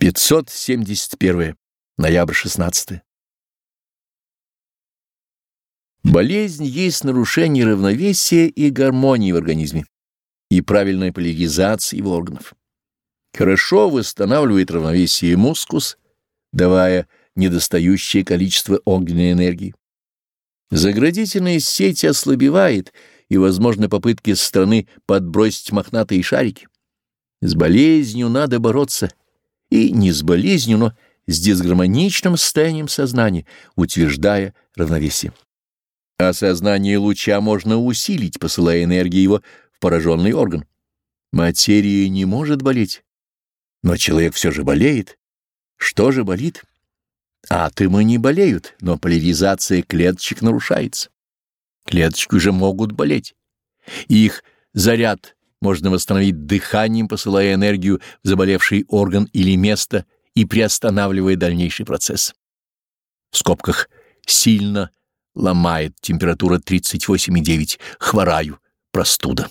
571. Ноябрь 16. Болезнь есть нарушение равновесия и гармонии в организме и правильная поляризация его органов. Хорошо восстанавливает равновесие мускус, давая недостающее количество огненной энергии. Заградительная сеть ослабевает, и возможны попытки со стороны подбросить мохнатые шарики. С болезнью надо бороться — и не с болезнью, но с дисгармоничным состоянием сознания, утверждая равновесие. А сознание луча можно усилить, посылая энергию его в пораженный орган. Материя не может болеть, но человек все же болеет. Что же болит? Атомы не болеют, но поляризация клеточек нарушается. Клеточки уже могут болеть. Их заряд можно восстановить дыханием, посылая энергию в заболевший орган или место и приостанавливая дальнейший процесс. В скобках «сильно ломает температура 38,9, хвораю, простуда».